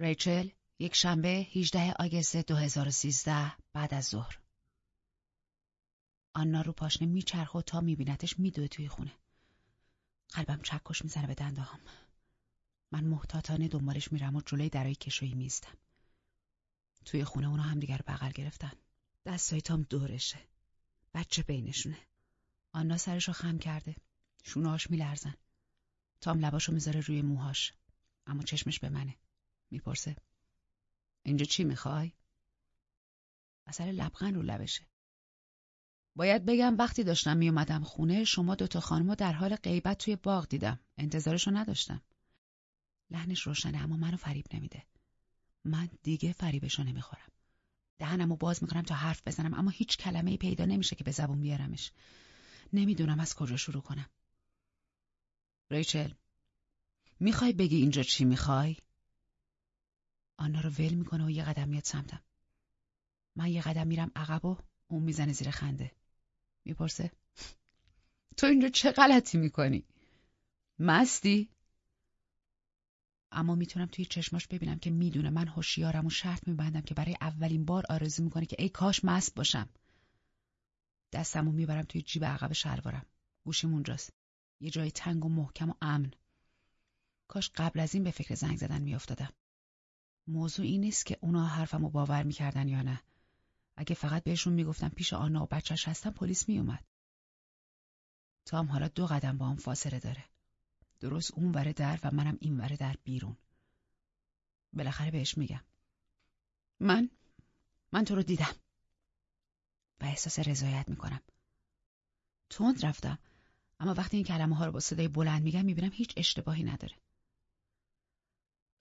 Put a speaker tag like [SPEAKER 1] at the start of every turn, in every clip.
[SPEAKER 1] ریچل یک شنبه 18 آگست 2013 بعد از ظهر. آنا رو پاشنه میچرخه تا میبینتش میدوه توی خونه. قلبم چکش می‌زنه به دندهام من محتاطانه دنبالش میرم و جلوی درای کشویی میستم توی خونه اونا هم دیگر بغل گرفتن. دستای تام دورشه. بچه بینشونه. آنا سرشو خم کرده. شونهاش میلرزن. تام لباشو می‌ذاره روی موهاش. اما چشمش به منه. می‌پرسه. اینجا چی می‌خوای؟ اثر لبخند رو لبشه. باید بگم وقتی داشتم میومدم خونه شما دوتا خانمو در حال غیبت توی باغ دیدم. انتظارشو نداشتم. لحنش روشنه اما منو فریب نمیده. من دیگه فریبشو نمی‌خورم. دهنمو باز می‌کنم تا حرف بزنم اما هیچ کلمه پیدا نمیشه که به زبون بیارمش. نمی‌دونم از کجا شروع کنم. ریچل می‌خوای بگی اینجا چی می‌خوای؟ آنا رو ول می‌کنه و یه قدم میاد سمتم. من یه قدم میرم عقب و اون می‌زنه زیر خنده. می‌پرسه تو اینجا چه غلطی می‌کنی؟ مستی؟ اما می‌تونم توی چشماش ببینم که می‌دونه من هوشیارم و شرط میبندم که برای اولین بار آرزو می‌کنه که ای کاش مست باشم. دستمو می‌برم توی جیب عقب شلوارم. گوشیم اونجاست. یه جای تنگ و محکم و امن. کاش قبل از این به فکر زنگ زدن میافتادم. موضوع این نیست که اونا حرفمو باور می‌کردن یا نه. اگه فقط بهشون می‌گفتم پیش آنا و بچهش هستم پلیس میومد تام حالا دو قدم با هم فاصله داره. درست اون وره در و منم این وره در بیرون. بالاخره بهش میگم. من من تو رو دیدم. و احساس رضایت می‌کنم. تند رفتم. اما وقتی این کلمه ها رو با صدای بلند میگم می‌بینم هیچ اشتباهی نداره.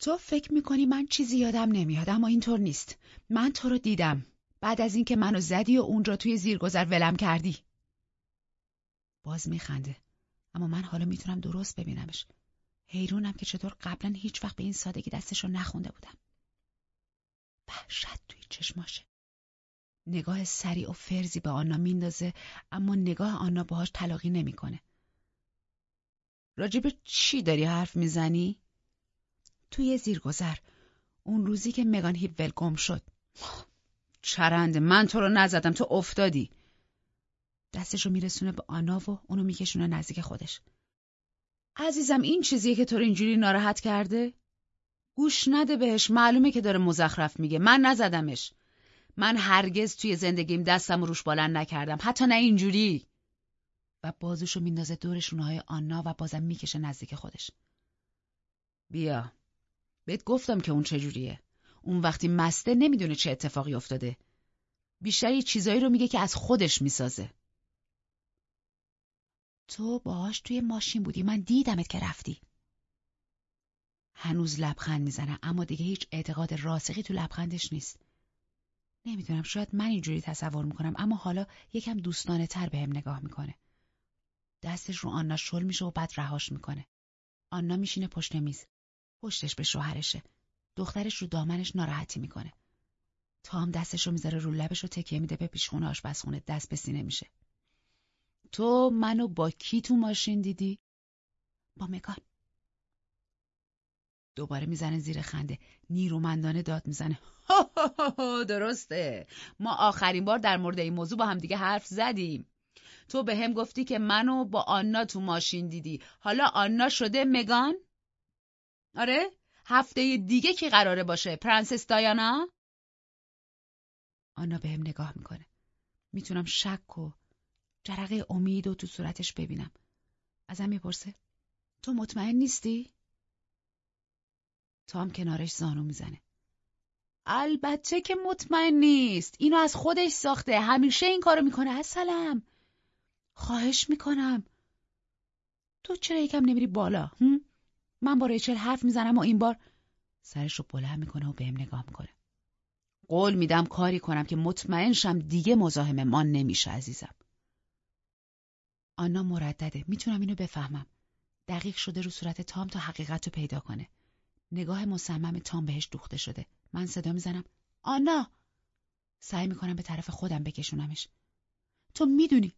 [SPEAKER 1] تو فکر می‌کنی من چیزی یادم نمیاد اما اینطور نیست. من تو رو دیدم. بعد از اینکه منو زدی و اونجا توی زیرگذر ولم کردی. باز میخنده. اما من حالا می‌تونم درست ببینمش. حیرونم که چطور قبلا هیچ وقت به این سادگی دستش رو نخونده بودم. وحشت توی چشماشه. نگاه سریع و فرزی به آنا میندازه اما نگاه آنا باهاش تلاقی نمی‌کنه. راجب چی داری حرف می‌زنی؟ توی زیرگذر. اون روزی که مگان هیپول گم شد. چرنده من تو رو نزدم. تو افتادی. دستشو میرسونه به آنا و اونو میکشونه نزدیک خودش. عزیزم این چیزیه که تو رو اینجوری ناراحت کرده؟ گوش نده بهش. معلومه که داره مزخرف میگه. من نزدمش. من هرگز توی زندگیم دستم روش بلند نکردم. حتی نه اینجوری. و بازوشو میندازه دور های آنا و بازم می‌کشه نزدیک خودش. بیا. بهت گفتم که اون چجوریه. اون وقتی مسته نمی‌دونه چه اتفاقی افتاده. بیشتر یه چیزایی رو میگه که از خودش می‌سازه. تو باهاش توی ماشین بودی. من دیدمت که رفتی. هنوز لبخند می‌زنه اما دیگه هیچ اعتقاد راسخی تو لبخندش نیست. نمی‌دونم شاید من اینجوری تصور می‌کنم اما حالا یکم دوستانه تر بهم نگاه می‌کنه. دستش رو آنا شل میشه و بعد رهاش می‌کنه. آنا میشینه پشت میز. پشتش به شوهرشه. دخترش رو دامنش ناراحتی می‌کنه. تام دستش رو می‌ذاره رو لبش و تکیه میده به پیشخونه آشپزخونه. دست به سینه میشه. تو منو با کی تو ماشین دیدی؟ با مگان. دوباره می‌زنه زیر خنده. نیرومندانه داد می‌زنه. درسته. ما آخرین بار در مورد این موضوع با هم دیگه حرف زدیم. تو به هم گفتی که منو با آنا تو ماشین دیدی. حالا آنا شده مگان؟ آره؟ هفته دیگه کی قراره باشه؟ پرنسس دایانا؟ آنا به هم نگاه می‌کنه می‌تونم شک و جرقه امید و تو صورتش ببینم ازم می‌پرسه تو مطمئن نیستی؟ تام کنارش زانو می‌زنه البته که مطمئن نیست اینو از خودش ساخته همیشه این کارو می‌کنه اصلم خواهش می‌کنم تو چرا یکم نمیری بالا هم؟ من با ریچل حرف می‌زنم و این بار سرش رو بلند می‌کنه و بهم نگاه می‌کنه. قول میدم کاری کنم که مطمئن شم دیگه مزاحم ما نمیشه عزیزم. آنا مردده. می‌تونم اینو بفهمم. دقیق شده رو صورت تام تا حقیقت رو پیدا کنه. نگاه مصمم تام بهش دوخته شده. من صدا می‌زنم. آنا! سعی می‌کنم به طرف خودم بکشونمش. تو می‌دونی.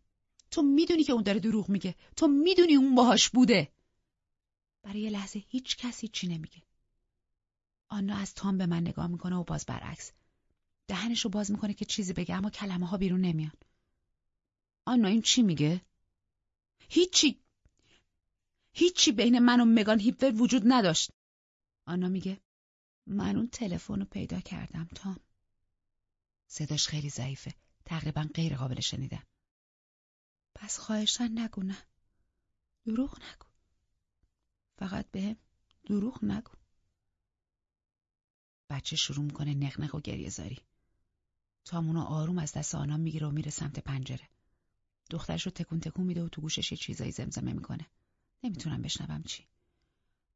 [SPEAKER 1] تو می‌دونی که اون داره دروغ میگه. تو می‌دونی اون باهاش بوده. برای یه لحظه هیچ کسی چی نمیگه. آنا از تام به من نگاه می‌کنه و باز برعکس. دهنش رو باز می‌کنه که چیزی بگه اما کلمه ها بیرون نمیان. آنا این چی میگه؟ هیچی. هیچی بین من و مگان هیپفر وجود نداشت. آنا میگه من اون تلفن رو پیدا کردم تام. صداش خیلی ضعیفه. تقریبا غیر قابل شنیدن. پس خواهشن نگو نه. دروغ نگو. فقط به دروغ نگو. بچه شروع می‌کنه نقنق و گریه زاری. تامونو آروم از دست آنها می‌گیره و میره سمت پنجره. دخترش رو تکون تکون میده و تو گوشش یه چیزایی زمزمه می‌کنه. نمی‌تونم بشنوم چی.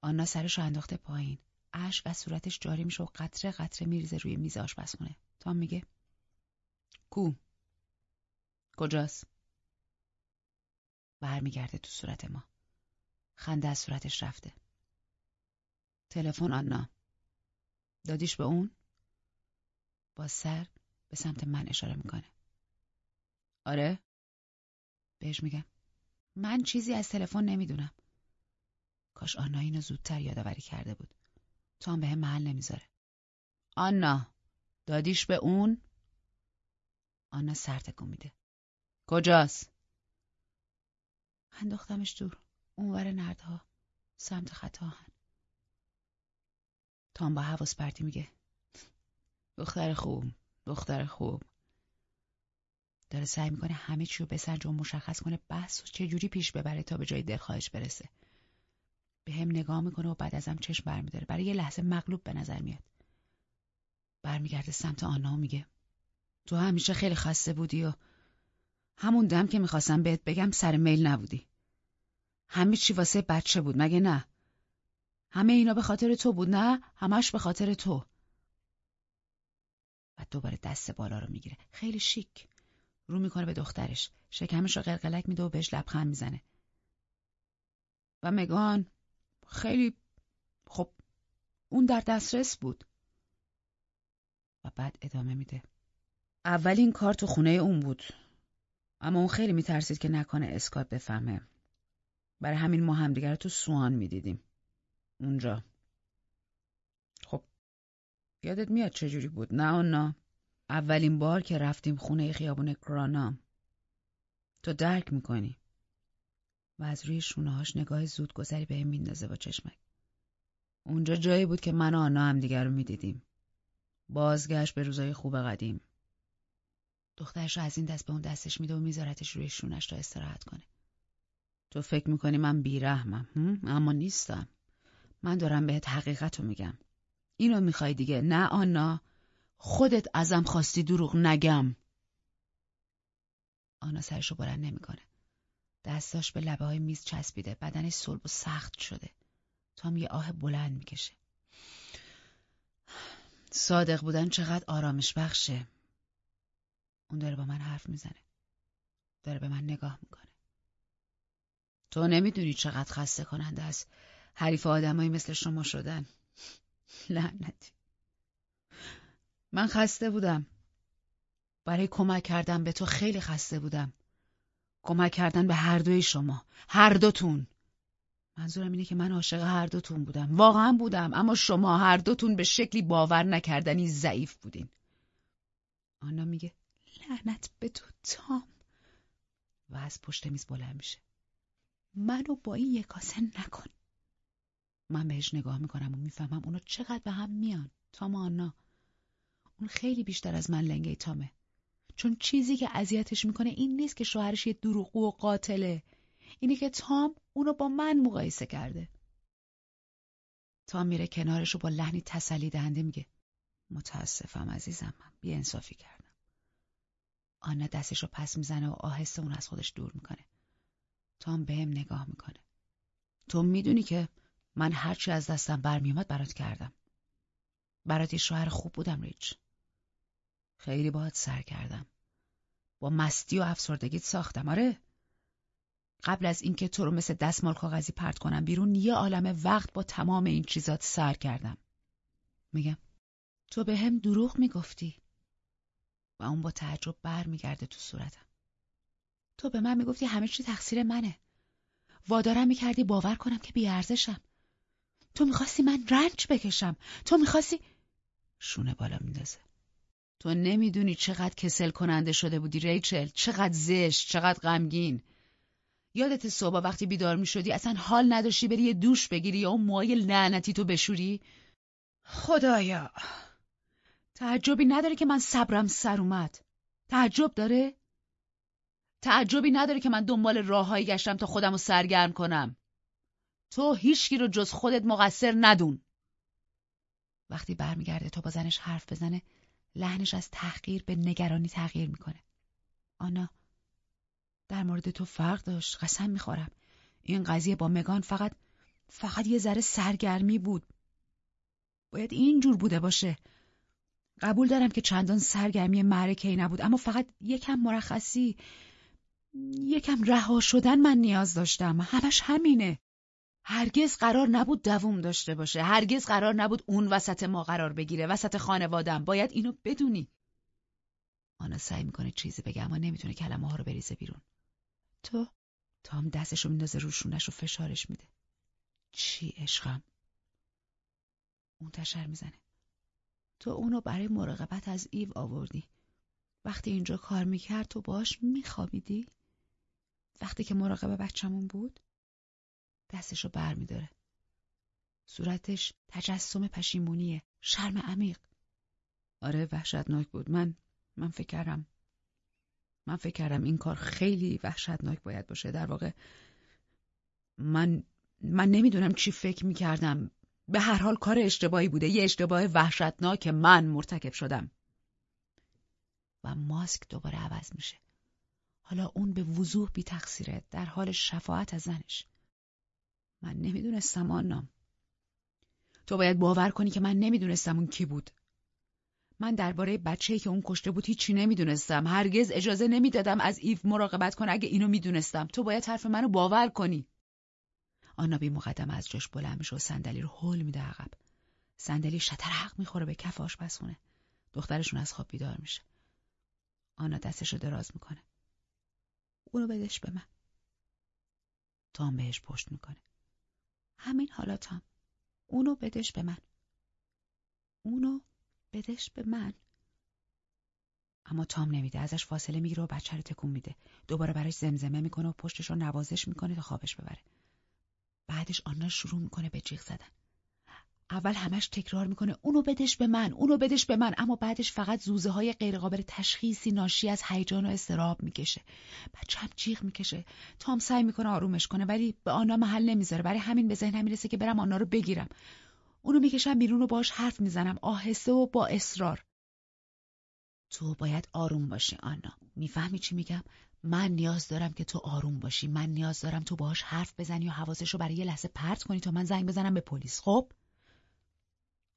[SPEAKER 1] آنا سرش رو انداخته پایین. اشک از صورتش جاری میشه و قطره قطره میریزه روی میز آشپزخونه. تام میگه کو؟ کجاست؟ برمیگرده تو صورت ما. خنده از صورتش رفته. تلفن آنا. دادیش به اون؟ با سر به سمت من اشاره می‌کنه. آره؟ بهش میگم. من چیزی از تلفن نمی‌دونم. کاش آنا اینو زودتر یادآوری کرده بود. تو هم به هم محل نمی‌ذاره. آنا. دادیش به اون؟ آنا سر تکون میده. کجاست؟ انداختمش دور. اونور نردها. سمت خطاهن تام با حواس پرتی میگه. دختر خوب دختر خوب. داره سعی می‌کنه همه چی رو بسنجه و مشخص کنه بحث و چجوری پیش ببره تا به جای دلخواهش برسه. به هم نگاه می‌کنه و بعد ازم چشم برمیداره. برای یه لحظه مغلوب به نظر میاد. برمیگرده سمت آنا و میگه تو همیشه خیلی خسته بودی و همون دم که می‌خواستم بهت بگم سر میل نبودی. همه چی واسه بچه بود مگه نه؟ همه اینا به خاطر تو بود نه؟ همش به خاطر تو. و دوباره دست بالا رو می‌گیره. خیلی شیک. رو می‌کنه به دخترش. شکمش رو قلقلک میده و بهش لبخند می‌زنه. و مگان خیلی خب اون در دسترس بود. و بعد ادامه میده. اولین کار تو خونه اون بود. اما اون خیلی میترسید که نکنه اسکات بفهمه. برای همین ما همدیگر تو سوان می‌دیدیم. اونجا. خب یادت میاد چجوری بود؟ نه نه. اولین بار که رفتیم خونه خیابون کرانا تو درک می‌کنی. و از روی شونههاش نگاه زود گذری به میندازه با چشمک. اونجا جایی بود که من و آنا هم دیگر رو می‌دیدیم. بازگشت به روزای خوب قدیم. دخترش رو از این دست به اون دستش میده و میذارتش روی شونش تا استراحت کنه. تو فکر می‌کنی من بیرحمم اما نیستم. من دارم بهت حقیقت رو میگم. اینو می‌خوای دیگه؟ نه آنا. خودت ازم خواستی دروغ نگم. آنا سرشو بلند نمی‌کنه. دستاش به لبه های میز چسبیده. بدنش صلب و سخت شده. تام یه آه بلند می‌کشه. صادق بودن چقدر آرامش بخشه. اون داره با من حرف می‌زنه. داره به من نگاه می‌کنه. تو نمی‌دونی چقدر خسته کننده است. حریف آدمایی مثل شما شدن. لعنتی. من خسته بودم. برای کمک کردن به تو خیلی خسته بودم. کمک کردن به هر دوی شما. هر دوتون. منظورم اینه که من عاشق هر دوتون بودم. واقعا بودم. اما شما هر دوتون به شکلی باور نکردنی ضعیف بودین. آنا میگه لعنت به تو تام. و از پشت میز بلند میشه. منو با این یکاسه نکن. من بهش نگاه می‌کنم و می‌فهمم اونا چقدر به هم میان. تام آنا. اون خیلی بیشتر از من لنگه تامه. چون چیزی که اذیتش می‌کنه این نیست که شوهرش یه دروغگو و قاتله. اینه که تام اونو با من مقایسه کرده. تام میره کنارش و با لحنی تسلی دهنده میگه متاسفم عزیزم من بی انصافی کردم. آنا دستش رو پس می‌زنه و آهسته اون از خودش دور می‌کنه. تام بهم نگاه می‌کنه. تو می‌دونی که من هرچی از دستم برمیومد برات کردم. برات شوهر خوب بودم ریچ. خیلی باهات سر کردم. با مستی و افسردگیت ساختم آره. قبل از اینکه تو رو مثل دستمال کاغذی پرت کنم بیرون یه عالم وقت با تمام این چیزات سر کردم. میگم. تو به هم دروغ می‌گفتی و اون با تعجب بر میگرده تو صورتم. تو به من می‌گفتی همه چی تقصیر منه. وادارم می‌کردی باور کنم که بیارزشم. تو می‌خواستی من رنج بکشم. تو می‌خواستی شونه بالا میندازه. تو نمی‌دونی چقدر کسل کننده شده بودی ریچل. چقدر زشت چقدر غمگین. یادت صبح وقتی بیدار می‌شدی اصلا حال نداشتی بری یه دوش بگیری یا اون موهای لعنتی تو بشوری؟ خدایا. تعجبی نداره که من صبرم سر اومد. تعجب داره؟ تعجبی نداره که من دنبال راههایی گشتم تا خودم رو سرگرم کنم. تو هیچکی رو جز خودت مقصر ندون. وقتی برمیگرده تا با زنش حرف بزنه لحنش از تحقیر به نگرانی تغییر می‌کنه. آنا در مورد تو فرق داشت قسم می‌خورم. این قضیه با مگان فقط فقط یه ذره سرگرمی بود. باید اینجور بوده باشه. قبول دارم که چندان سرگرمی معرکه ای نبود اما فقط یکم مرخصی. یکم رها شدن من نیاز داشتم. همش همینه. هرگز قرار نبود دووم داشته باشه. هرگز قرار نبود اون وسط ما قرار بگیره. وسط خانوادم باید اینو بدونی. آنا سعی می‌کنه چیزی بگه اما نمی‌تونه کلمه ها رو بریزه بیرون. تو تام دستشو میندازه روشونش و فشارش میده. چی عشقم؟ اون تشر می‌زنه. تو اونو برای مراقبت از ایو آوردی. وقتی اینجا کار می‌کرد تو باش میخوابیدی؟ وقتی که مراقب بچمون بود دستشو بر میداره. صورتش تجسم پشیمونیه. شرم عمیق. آره وحشتناک بود. من من فکر کردم من فکر کردم این کار خیلی وحشتناک باید باشه. در واقع من من نمی‌دونم چی فکر می‌کردم. به هر حال کار اشتباهی بوده. یه اشتباه وحشتناک من مرتکب شدم. و ماسک دوباره عوض میشه. حالا اون به وضوح بی تقصیره در حال شفاعت از زنش. من نمی‌دونستم آنام. تو باید باور کنی که من نمی‌دونستم اون کی بود. من درباره بچه‌ای که اون کشته بود هیچی نمی‌دونستم. هرگز اجازه نمی‌دادم از ایف مراقبت کنه اگه اینو می‌دونستم. تو باید حرف منو باور کنی. آنا بی مقدم از جاش بلند میشه و صندلی رو هول میده عقب. صندلی شترحق می‌خوره به کف آشپزخونه. دخترشون از خواب بیدار میشه. آنا دستشو دراز می‌کنه. اونو بدش به من. تام بهش پشت می‌کنه. همین حالا تام اونو بدش به من. اونو بدش به من. اما تام نمیده ازش فاصله می‌گیره و بچه رو تکون میده. دوباره براش زمزمه می‌کنه و پشتش رو نوازش می‌کنه تا خوابش ببره. بعدش آنا شروع می‌کنه به جیغ زدن. اول همش تکرار می‌کنه اونو بدش به من اونو بدش به من. اما بعدش فقط زوزه های غیرقابل تشخیصی ناشی از هیجان و استراب می‌کشه. بچم جیغ می‌کشه. تام سعی می‌کنه آرومش کنه ولی به آنا محل نمی‌ذاره. برای همین به ذهنم می‌رسه که برم آنا رو بگیرم. اونو می‌کشم بیرون و باش حرف می‌زنم آهسته و با اصرار. تو باید آروم باشی آنا. می‌فهمی چی میگم؟ من نیاز دارم که تو آروم باشی. من نیاز دارم تو باهاش حرف بزنی و حواسش رو برای یه لحظه پرت کنی تا من زنگ بزنم به پلیس. خب؟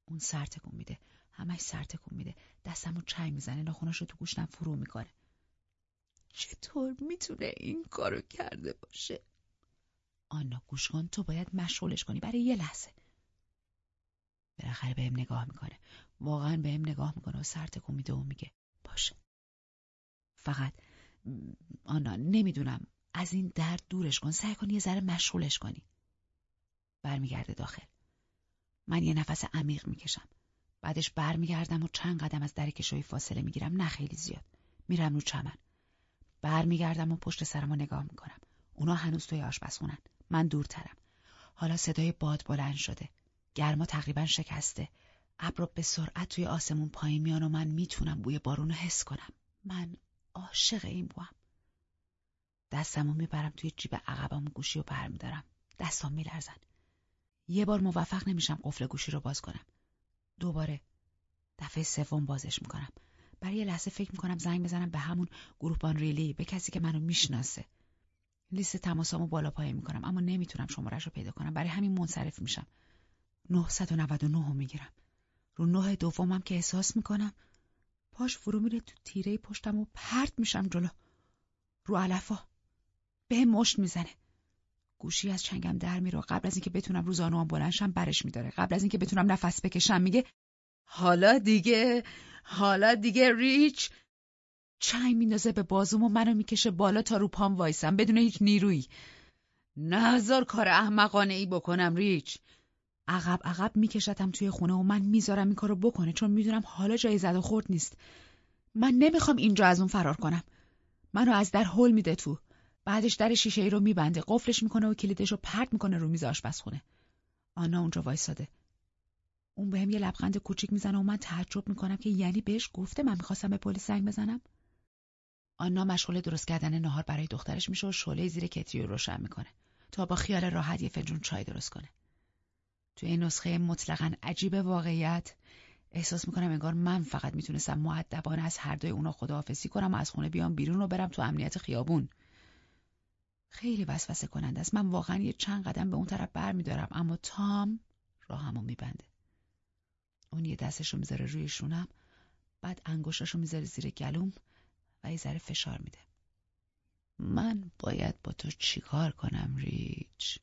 [SPEAKER 1] اون سر تکون میده. همش سر تکون میده. دستمو چنگ می‌زنه. ناخوناش رو تو گوشتم فرو می‌کنه چطور می‌تونه این کارو کرده باشه؟ آنا گوش کن تو باید مشغولش کنی. برای یه لحظه. بالاخره بهم نگاه می‌کنه. واقعا بهم نگاه می‌کنه و سر تکون میده و میگه باشه. فقط آنا نمی‌دونم. از این درد دورش کن. سعی کن یه ذره مشغولش کنی. برمیگرده داخل. من یه نفس عمیق می‌کشم. بعدش برمیگردم و چند قدم از در کشوی فاصله می‌گیرم نه خیلی زیاد. میرم رو چمن. برمیگردم و پشت سرم رو نگاه می‌کنم. اونا هنوز توی آشپزخونن. من دورترم. حالا صدای باد بلند شده. گرما تقریبا شکسته. ابر به سرعت توی آسمون پایین میان و من می‌تونم بوی بارون رو حس کنم. من عاشق این بوام. دستمو می‌برم توی جیب عقبم گوشی رو برمیدارم. دستام میلرزن. یه بار موفق نمیشم قفل گوشی رو باز کنم. دوباره دفعه سوم بازش می‌کنم. برای لحظه فکر می‌کنم زنگ بزنم به همون گروپان ریلی به کسی که منو می‌شناسه. لیست تماسامو بالا پایه می‌کنم اما نمی‌تونم شمارش رو پیدا کنم. برای همین منصرف میشم. 999 رو می‌گیرم. رو نه دومم که احساس می‌کنم پاش فرو میره تو تیره پشتم و پرت میشم جلو. رو علفا. به مشت می‌زنه. گوشی از چنگم در میره قبل از اینکه بتونم روزانوام بلنشم برش میداره. قبل از اینکه بتونم نفس بکشم میگه حالا دیگه حالا دیگه ریچ. چنگ میندازه به بازوم و منو می‌کشه بالا تا رو پام وایسم. بدون هیچ نیرویی. نهزار کار احمقانه ای بکنم ریچ. عقب عقب میکشتم توی خونه و من می‌ذارم این کارو بکنه چون می‌دونم حالا جای زد و خورد نیست. من نمی‌خوام اینجا از اون فرار کنم. منو از در هول میده تو. بعدش در شیشه ای رو میبنده قفلش می‌کنه و کلیدش رو پرت می‌کنه رو میز آشپزخونه. آنا اونجا وایساده. اون بهم یه لبخند کوچیک می‌زنه و من تعجب می‌کنم که یعنی بهش گفته من می‌خواستم به پلیس زنگ بزنم. آنا مشغول درست کردن نهار برای دخترش میشه و شعله زیر کتری رو روشن می‌کنه تا با خیال راحت یه فنجون چای درست کنه. توی این نسخه مطلقا عجیب واقعیت احساس می‌کنم انگار من فقط می‌تونستم معدبانه از هر دوی اونا خداحافظی کنم و از خونه بیام بیرون و برم تو امنیت خیابون. خیلی وسوسه کننده است. من واقعا یه چند قدم به اون طرف بر میدارم اما تام راهمو میبنده. اون یه دستش رو می‌ذاره روی شونم بعد انگشتش رو می‌ذاره زیر گلوم و یه ذره فشار میده. من باید با تو چیکار کنم ریچ؟